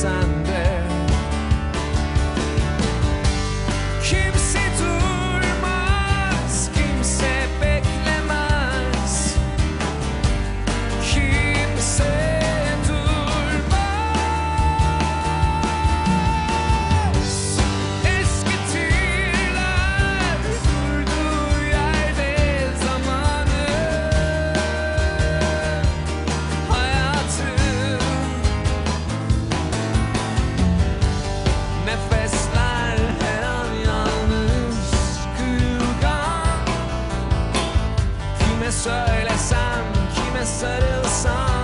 Sunday. Söylesem Kime sarılsam